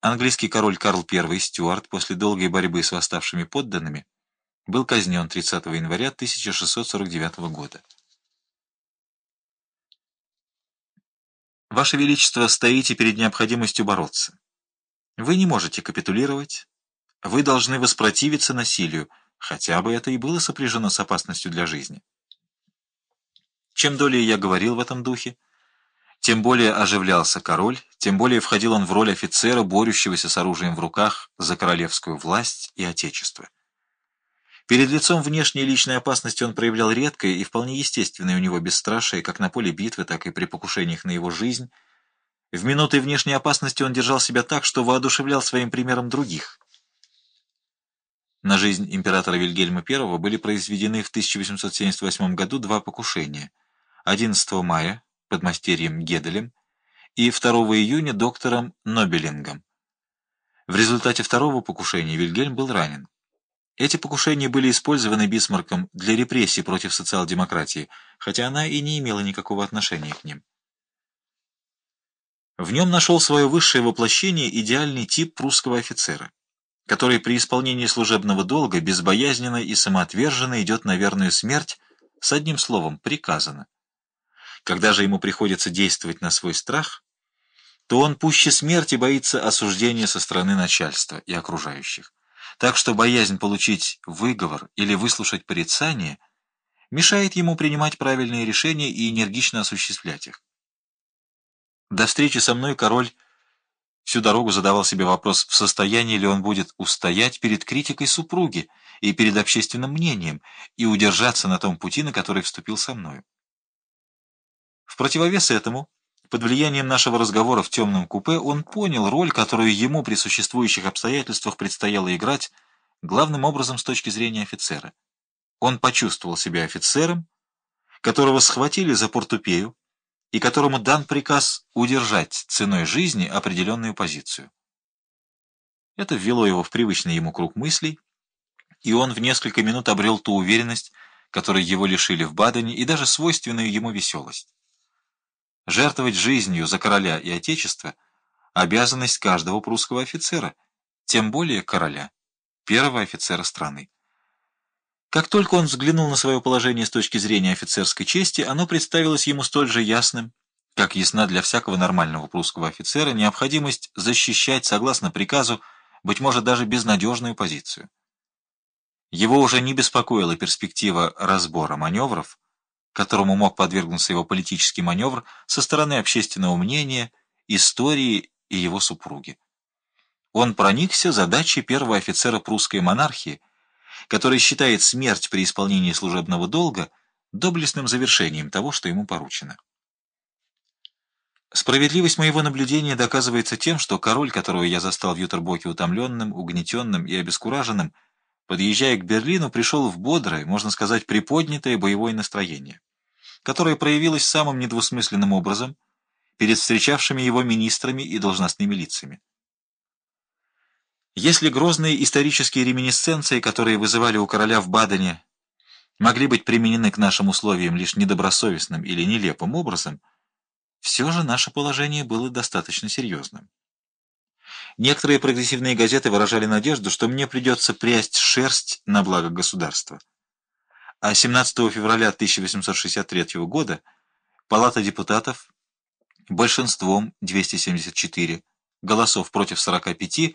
Английский король Карл I Стюарт после долгой борьбы с восставшими подданными был казнен 30 января 1649 года. Ваше Величество, стоите перед необходимостью бороться. Вы не можете капитулировать, вы должны воспротивиться насилию, хотя бы это и было сопряжено с опасностью для жизни. Чем долее я говорил в этом духе, тем более оживлялся король, тем более входил он в роль офицера, борющегося с оружием в руках за королевскую власть и отечество. Перед лицом внешней личной опасности он проявлял редкое и вполне естественное у него бесстрашие как на поле битвы, так и при покушениях на его жизнь. В минуты внешней опасности он держал себя так, что воодушевлял своим примером других. На жизнь императора Вильгельма I были произведены в 1878 году два покушения. 11 мая подмастерьем Геделем и 2 июня доктором Нобелингом. В результате второго покушения Вильгельм был ранен. Эти покушения были использованы Бисмарком для репрессий против социал-демократии, хотя она и не имела никакого отношения к ним. В нем нашел свое высшее воплощение идеальный тип прусского офицера, который при исполнении служебного долга безбоязненно и самоотверженно идет на верную смерть, с одним словом, приказано. Когда же ему приходится действовать на свой страх, то он пуще смерти боится осуждения со стороны начальства и окружающих. Так что боязнь получить выговор или выслушать порицание мешает ему принимать правильные решения и энергично осуществлять их. До встречи со мной король всю дорогу задавал себе вопрос, в состоянии ли он будет устоять перед критикой супруги и перед общественным мнением и удержаться на том пути, на который вступил со мною противовес этому, под влиянием нашего разговора в темном купе, он понял роль, которую ему при существующих обстоятельствах предстояло играть, главным образом с точки зрения офицера. Он почувствовал себя офицером, которого схватили за портупею, и которому дан приказ удержать ценой жизни определенную позицию. Это ввело его в привычный ему круг мыслей, и он в несколько минут обрел ту уверенность, которой его лишили в Бадене, и даже свойственную ему веселость. Жертвовать жизнью за короля и отечество – обязанность каждого прусского офицера, тем более короля, первого офицера страны. Как только он взглянул на свое положение с точки зрения офицерской чести, оно представилось ему столь же ясным, как ясна для всякого нормального прусского офицера необходимость защищать, согласно приказу, быть может, даже безнадежную позицию. Его уже не беспокоила перспектива разбора маневров, которому мог подвергнуться его политический маневр со стороны общественного мнения, истории и его супруги. Он проникся задачей первого офицера прусской монархии, который считает смерть при исполнении служебного долга доблестным завершением того, что ему поручено. Справедливость моего наблюдения доказывается тем, что король, которого я застал в Ютербоке утомленным, угнетенным и обескураженным, подъезжая к Берлину, пришел в бодрое, можно сказать, приподнятое боевое настроение которое проявилось самым недвусмысленным образом перед встречавшими его министрами и должностными лицами. Если грозные исторические реминисценции, которые вызывали у короля в Бадене, могли быть применены к нашим условиям лишь недобросовестным или нелепым образом, все же наше положение было достаточно серьезным. Некоторые прогрессивные газеты выражали надежду, что мне придется прясть шерсть на благо государства а 17 февраля 1863 года Палата депутатов большинством 274 голосов против 45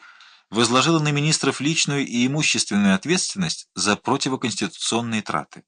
возложила на министров личную и имущественную ответственность за противоконституционные траты.